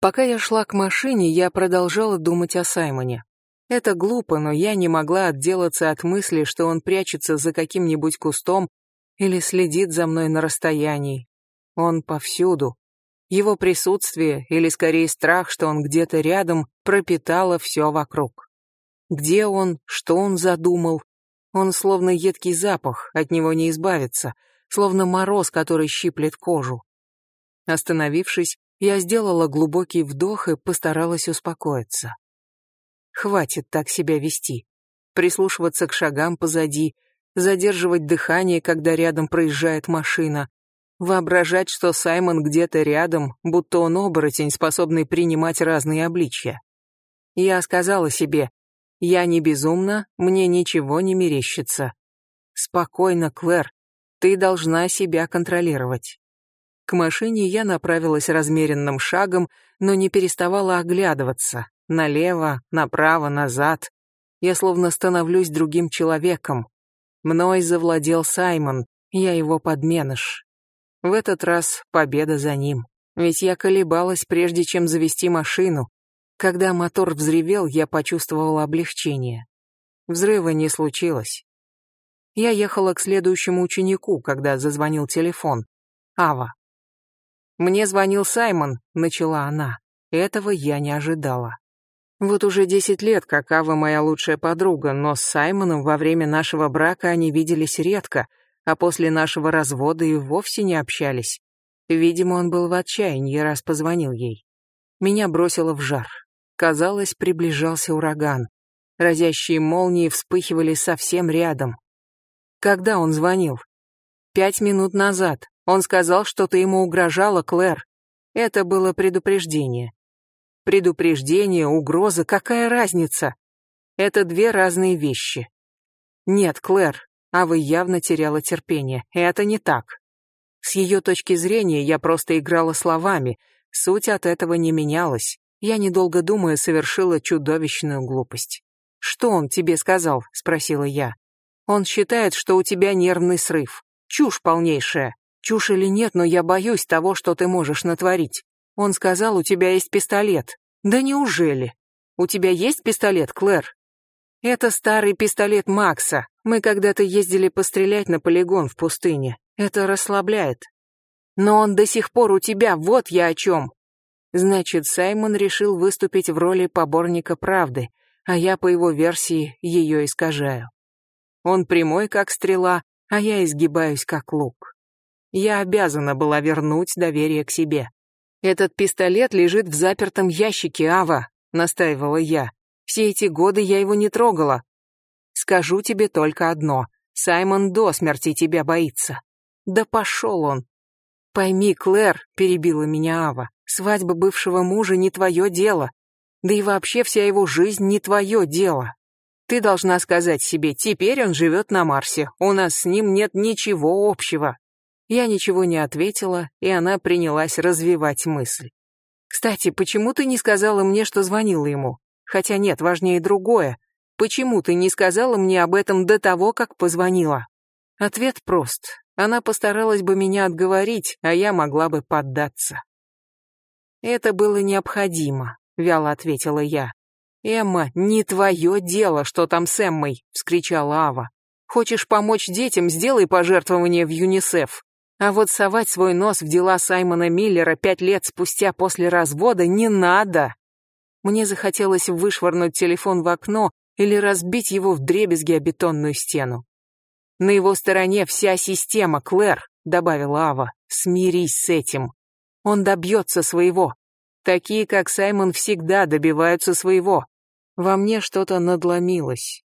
Пока я шла к машине, я продолжала думать о Саймоне. Это глупо, но я не могла отделаться от мысли, что он прячется за каким-нибудь кустом или следит за мной на расстоянии. Он повсюду. Его присутствие, или скорее страх, что он где-то рядом, пропитало все вокруг. Где он, что он задумал? Он словно едкий запах, от него не избавиться, словно мороз, который щиплет кожу. Остановившись, я сделала глубокий вдох и постаралась успокоиться. Хватит так себя вести. Прислушиваться к шагам позади, задерживать дыхание, когда рядом проезжает машина, воображать, что Саймон где-то рядом, будто он оборотень, способный принимать разные обличья. Я сказала себе, я не безумна, мне ничего не мерещится. Спокойно, Клэр, ты должна себя контролировать. К машине я направилась размеренным шагом, но не переставала оглядываться. Налево, направо, назад. Я словно становлюсь другим человеком. Мной завладел Саймон, я его подменыш. В этот раз победа за ним. Ведь я колебалась, прежде чем завести машину. Когда мотор взревел, я почувствовала облегчение. Взрыва не случилось. Я ехала к следующему ученику, когда зазвонил телефон. Ава. «Мне звонил Саймон», — начала она. Этого я не ожидала. Вот уже десять лет, как Ава моя лучшая подруга, но с Саймоном во время нашего брака они виделись редко, а после нашего развода и вовсе не общались. Видимо, он был в отчаянии, раз позвонил ей. Меня бросило в жар. Казалось, приближался ураган. Разящие молнии вспыхивали совсем рядом. Когда он звонил? Пять минут назад. Он сказал, что ты ему угрожала, Клэр. Это было предупреждение. Предупреждение, угроза, какая разница? Это две разные вещи. Нет, Клэр, а вы явно теряла терпение. Это не так. С ее точки зрения я просто играла словами. Суть от этого не менялась. Я, недолго думая, совершила чудовищную глупость. «Что он тебе сказал?» — спросила я. «Он считает, что у тебя нервный срыв. Чушь полнейшая. Чушь или нет, но я боюсь того, что ты можешь натворить. Он сказал, у тебя есть пистолет. Да неужели? У тебя есть пистолет, Клэр? Это старый пистолет Макса. Мы когда-то ездили пострелять на полигон в пустыне. Это расслабляет. Но он до сих пор у тебя, вот я о чем. Значит, Саймон решил выступить в роли поборника правды, а я, по его версии, ее искажаю. Он прямой, как стрела, а я изгибаюсь, как лук. Я обязана была вернуть доверие к себе. «Этот пистолет лежит в запертом ящике, Ава», — настаивала я. «Все эти годы я его не трогала. Скажу тебе только одно. Саймон до смерти тебя боится». «Да пошел он!» «Пойми, Клэр», — перебила меня Ава, «свадьба бывшего мужа не твое дело. Да и вообще вся его жизнь не твое дело. Ты должна сказать себе, теперь он живет на Марсе, у нас с ним нет ничего общего. Я ничего не ответила, и она принялась развивать мысль. «Кстати, почему ты не сказала мне, что звонила ему? Хотя нет, важнее другое. Почему ты не сказала мне об этом до того, как позвонила?» Ответ прост. Она постаралась бы меня отговорить, а я могла бы поддаться. «Это было необходимо», — вяло ответила я. «Эмма, не твое дело, что там с Эммой», — вскричала Ава. «Хочешь помочь детям, сделай пожертвование в ЮНИСЕФ. А вот совать свой нос в дела Саймона Миллера пять лет спустя после развода не надо. Мне захотелось вышвырнуть телефон в окно или разбить его в дребезги о бетонную стену. На его стороне вся система, Клэр, добавила Ава. Смирись с этим. Он добьется своего. Такие, как Саймон, всегда добиваются своего. Во мне что-то надломилось.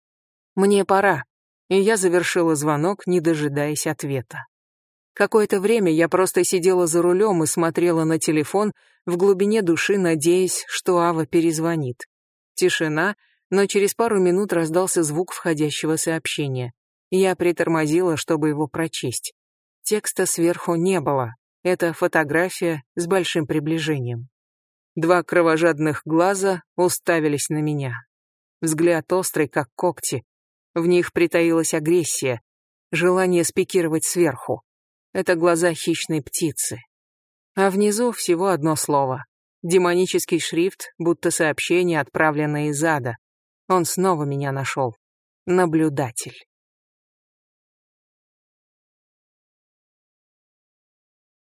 Мне пора. И я завершила звонок, не дожидаясь ответа. Какое-то время я просто сидела за рулем и смотрела на телефон, в глубине души надеясь, что Ава перезвонит. Тишина, но через пару минут раздался звук входящего сообщения. Я притормозила, чтобы его прочесть. Текста сверху не было. Это фотография с большим приближением. Два кровожадных глаза уставились на меня. Взгляд острый, как когти. В них притаилась агрессия, желание спикировать сверху. Это глаза хищной птицы. А внизу всего одно слово. Демонический шрифт, будто сообщение, отправленное из ада. Он снова меня нашел. Наблюдатель.